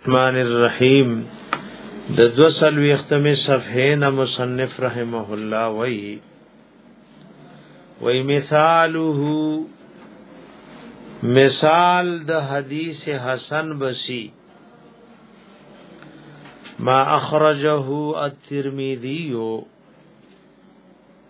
الرحمن الرحیم د دو سلوی اختمی صفحه نه مصنف رحمه الله وی وی مثاله مثال د حدیث حسن بسی ما اخرجه الترمذی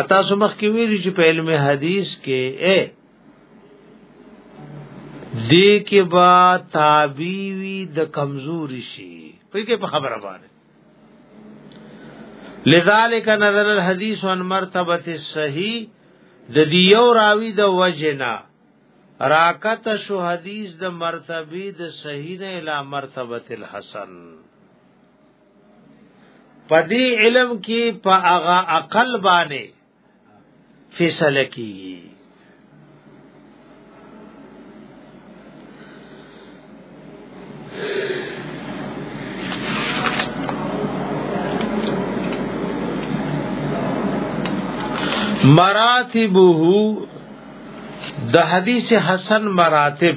اتا سمخ کې ویل چې په علم حدیث کې اے دې کې با تابعی وی د کمزوري شي په کې په خبره باندې لذالک نظر الحدیث عن مرتبه الصحیح د دې یو راوی د وجنا راکت شو حدیث د مرتبه د صحیح نه اله مرتبه الحسن په دې علم کې په هغه عقل باندې فیصله کیږي مراتبه د حدیث حسن مراتب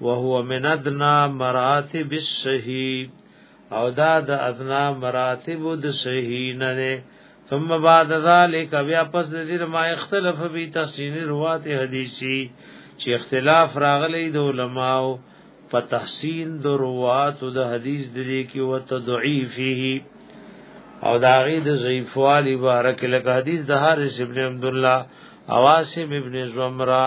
وهو من ادنا مراتب الشهید او دا د ادنا مراتب د شهید نه ده ثم بعد ذلك بیا پس د دې ما اختلاف به تحسین روات حدیثی چې اختلاف راغلی د علماو په تحسین د روات د حدیث د دې کې او تضعیفه او دا غي د ضعیفوالي بارک لکه حدیث د حارث ابن عبد الله عواصم ابن زمرہ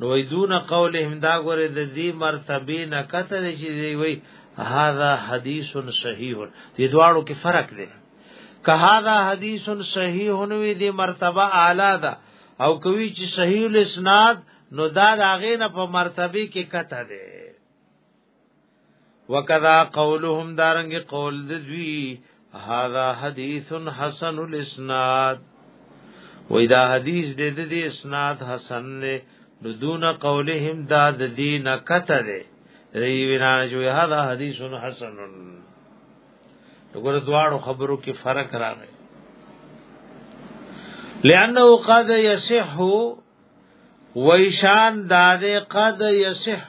نو دون قولهم دا غره د دې مرتبه نه کته چې دی وی هاذا حدیث صحیح دې دواړو کې فرق دی که هاذا حدیث صحیح وی دې مرتبه اعلی ده او کوي چې صحیح الاسناد نو دا داغه نه په مرتبه کې کته دی وکذا قولهم دارنګ قول دوی هاذا حدیث حسن الاسناد وې دا حدیث دې دې اسناد حسن نه دون قولهم دا د دین کته ده ری وینا جو هدا حدیث حسن وګوره دواړو خبرو کې فرق راغی لانه قد یصح ویشان داده قد یصح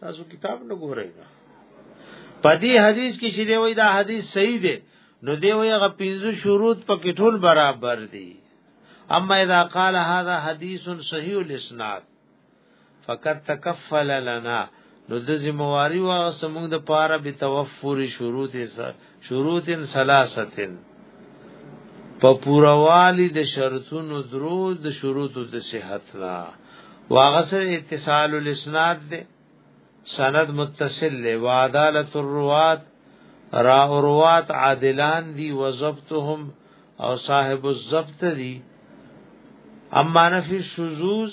تاسو کتاب نه ګورئ په دې حدیث کې چې دی وای دا حدیث صحیح دی نو دی وای هغه پنځه شروط په کې ټول برابر دي اما اذا قال هذا حدیث صحیح الاسناد فقد تکفل لنا نو د زمواري واغ سمون د پاره به توفر شروط شروط ثلاثه په پوروالی د شرطونو درو د شروط د صحت لا واغسر اتصال الاسناد ده سند متصل له وعدالت الروات را روات عادلان دي وضبطهم او صاحب الضبط دي اما نفي شذوذ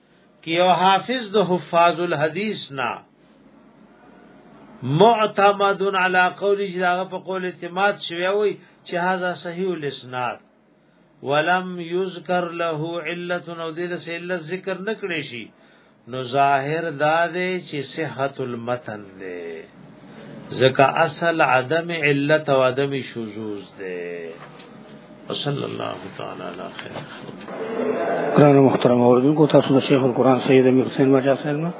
کیو حافظ د حفاظ الحدیث نا معتمد علی قول جلاغه په قول اعتماد شوی وي چې هاذا صحیح الاسناد ولم یذکر له علت نو دې د علت ذکر نکړي شي نو ظاهر دا دی چې صحت المتن دی ځکه اصل عدم علت او عدم شذوذ ده وصلی الله تعالی علی خیر قرآن محترم اوردن کو تاسو د شیخ القرآن سید امیر حسین مرجع صاحب نه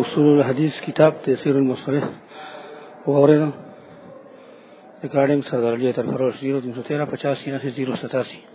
اصول الحدیث کتاب تفسیر المصلح وګورئ ریکارډینګ سردار علی تر فروش 0313 85 87